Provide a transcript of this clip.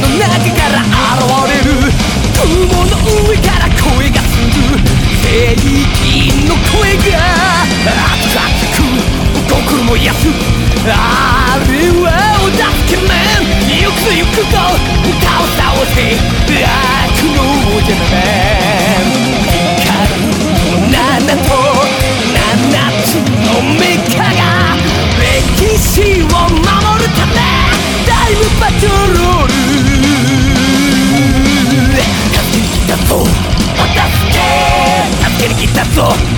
の中から現れる雲の上から声がする。正義の声が熱く心もすあれはお助けマンゆくゆくと歌を倒せ悪の王者なぞ。